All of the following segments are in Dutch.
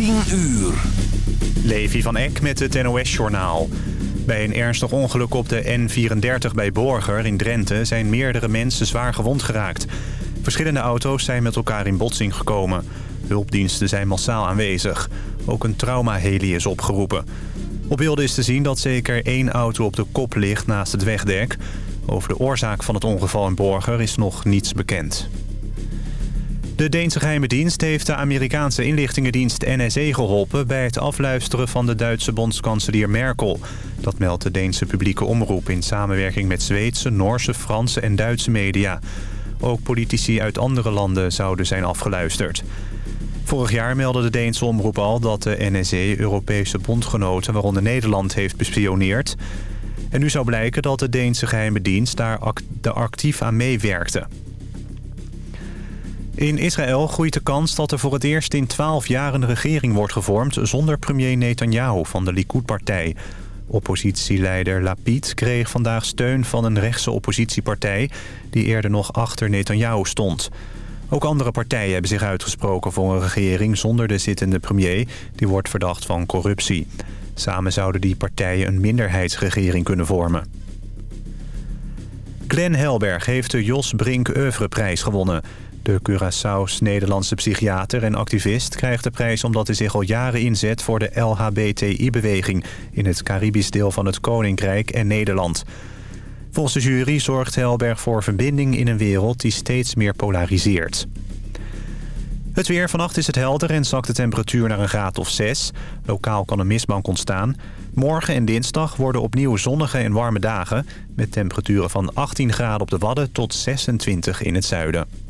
10 uur. Levi van Eck met het NOS-journaal. Bij een ernstig ongeluk op de N34 bij Borger in Drenthe... zijn meerdere mensen zwaar gewond geraakt. Verschillende auto's zijn met elkaar in botsing gekomen. Hulpdiensten zijn massaal aanwezig. Ook een traumaheli is opgeroepen. Op beelden is te zien dat zeker één auto op de kop ligt naast het wegdek. Over de oorzaak van het ongeval in Borger is nog niets bekend. De Deense geheime dienst heeft de Amerikaanse inlichtingendienst NSE geholpen... bij het afluisteren van de Duitse bondskanselier Merkel. Dat meldt de Deense publieke omroep in samenwerking met Zweedse, Noorse, Franse en Duitse media. Ook politici uit andere landen zouden zijn afgeluisterd. Vorig jaar meldde de Deense omroep al dat de NSE Europese bondgenoten... waaronder Nederland heeft bespioneerd. En nu zou blijken dat de Deense geheime dienst daar actief aan meewerkte. In Israël groeit de kans dat er voor het eerst in 12 jaar een regering wordt gevormd... zonder premier Netanyahu van de Likud-partij. Oppositieleider Lapid kreeg vandaag steun van een rechtse oppositiepartij... die eerder nog achter Netanyahu stond. Ook andere partijen hebben zich uitgesproken voor een regering zonder de zittende premier... die wordt verdacht van corruptie. Samen zouden die partijen een minderheidsregering kunnen vormen. Glenn Helberg heeft de Jos Brink Oeuvreprijs gewonnen... De Curaçao's Nederlandse psychiater en activist krijgt de prijs omdat hij zich al jaren inzet voor de LHBTI-beweging in het Caribisch deel van het Koninkrijk en Nederland. Volgens de jury zorgt Helberg voor verbinding in een wereld die steeds meer polariseert. Het weer. Vannacht is het helder en zakt de temperatuur naar een graad of 6. Lokaal kan een mistbank ontstaan. Morgen en dinsdag worden opnieuw zonnige en warme dagen... met temperaturen van 18 graden op de Wadden tot 26 in het zuiden.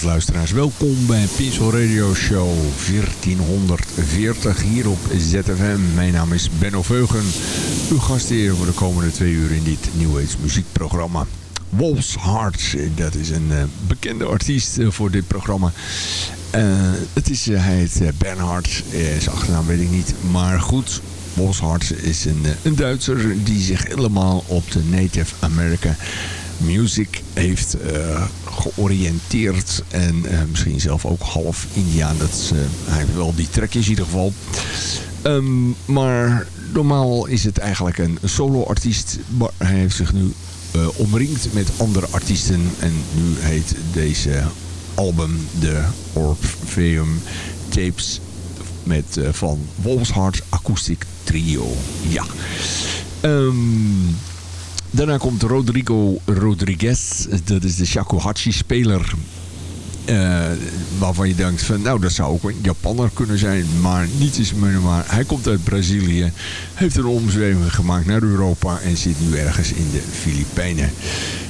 Luisteraars. Welkom bij Peaceful Radio Show 1440 hier op ZFM. Mijn naam is Benno Veugen. Uw gastheer voor de komende twee uur in dit New Age muziekprogramma. Wolf's Heart, dat is een uh, bekende artiest uh, voor dit programma. Uh, het is, hij heet Bernhard, zijn achternaam weet ik niet, maar goed... Wolf's Heart is een, een Duitser die zich helemaal op de Native American music heeft uh, georiënteerd. En uh, misschien zelf ook half Indiaan. Dat uh, hij heeft wel die trekjes in ieder geval. Um, maar normaal is het eigenlijk een solo-artiest. Maar hij heeft zich nu omringd met andere artiesten. En nu heet deze album de Orpheum Tapes met, van Wolfshard Acoustic Trio. Ja. Um, Daarna komt Rodrigo Rodriguez. Dat is de shakuhachi-speler. Uh, waarvan je denkt van, nou dat zou ook een Japanner kunnen zijn. Maar niet is maar. Hij komt uit Brazilië. Heeft een omzweving gemaakt naar Europa. En zit nu ergens in de Filipijnen.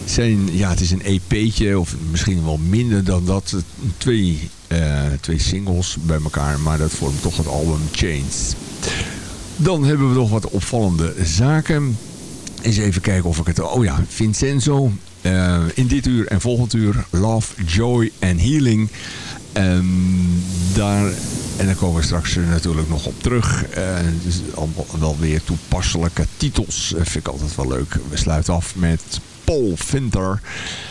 Zijn, ja, het is een EP'tje. Of misschien wel minder dan dat. Twee, uh, twee singles bij elkaar. Maar dat vormt toch het album Chains. Dan hebben we nog wat opvallende zaken. Eens even kijken of ik het... Oh ja, Vincenzo. Uh, in dit uur en volgend uur Love, Joy and Healing. Um, daar, en daar komen we straks natuurlijk nog op terug. Uh, dus allemaal wel weer toepasselijke titels. Uh, vind ik altijd wel leuk. We sluiten af met Paul Vinter.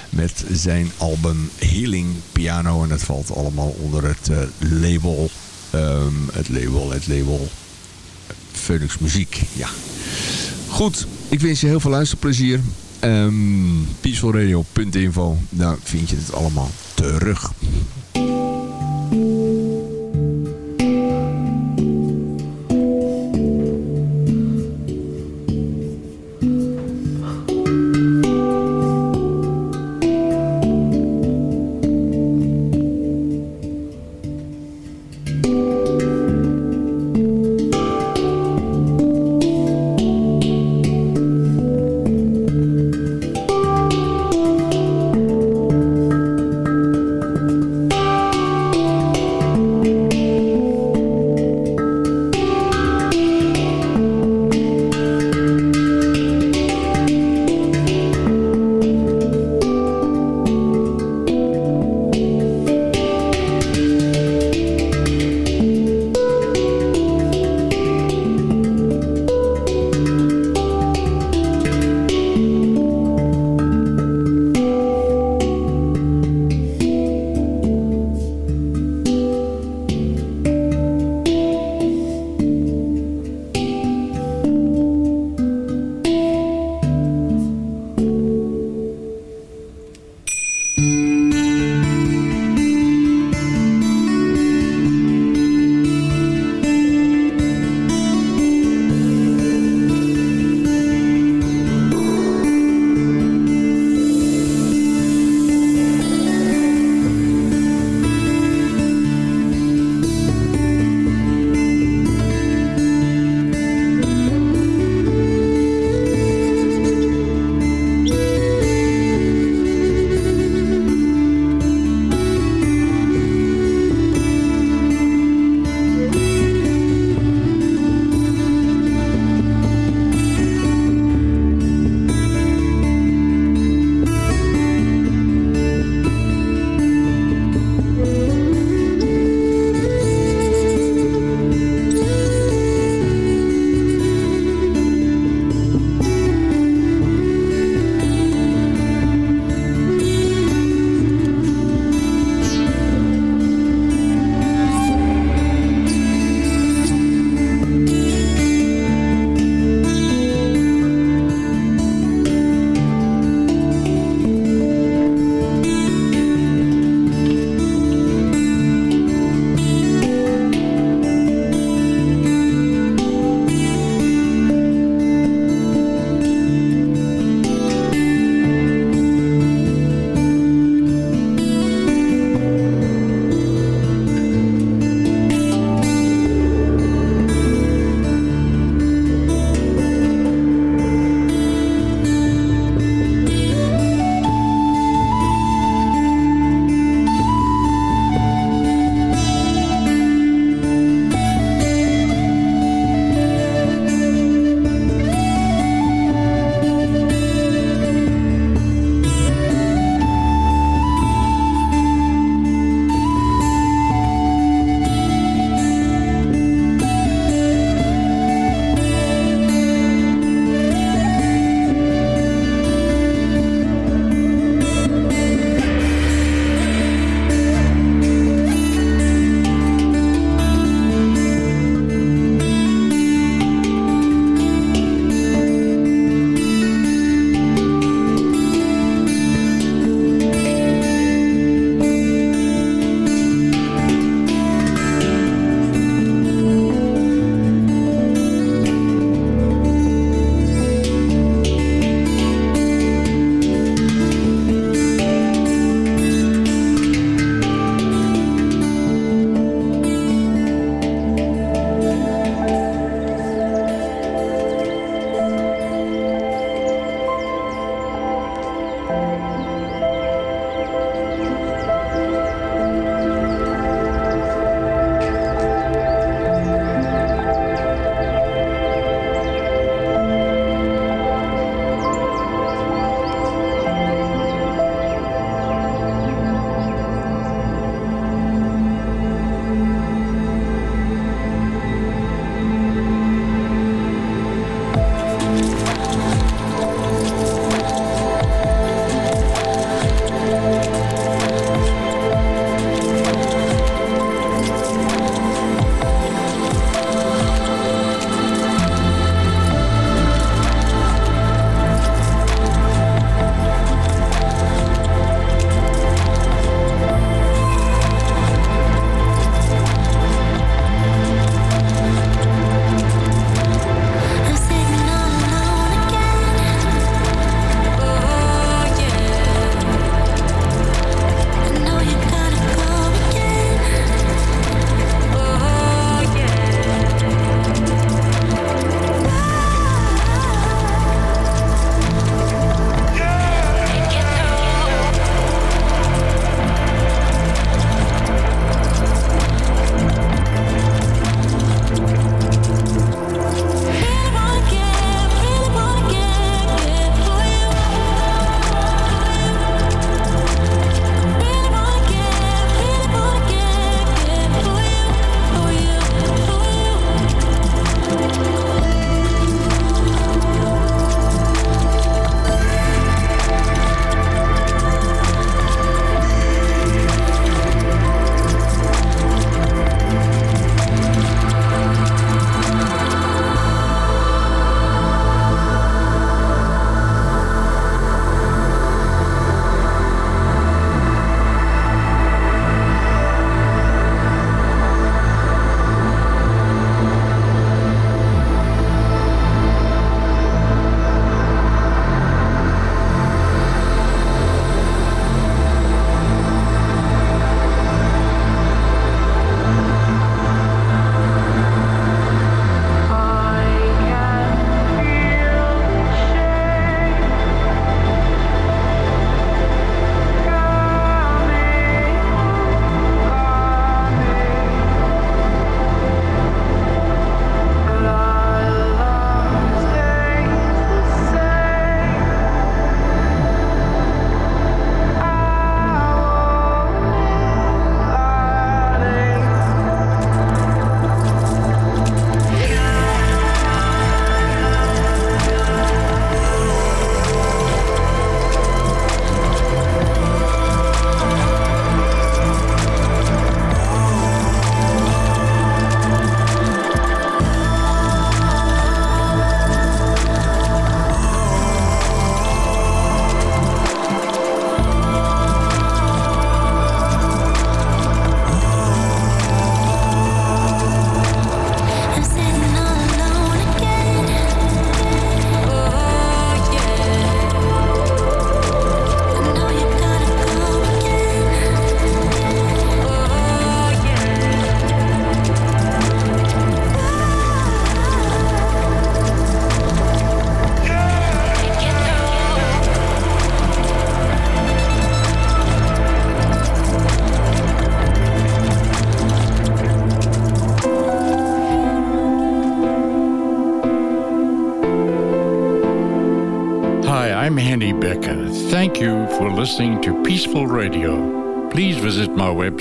Met zijn album Healing Piano. En dat valt allemaal onder het label... Um, het label, het label... Phoenix Muziek, ja. Goed, ik wens je heel veel luisterplezier. Um, peacefulradio.info, daar vind je het allemaal terug.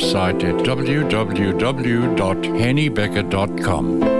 Website at www.hennybecker.com.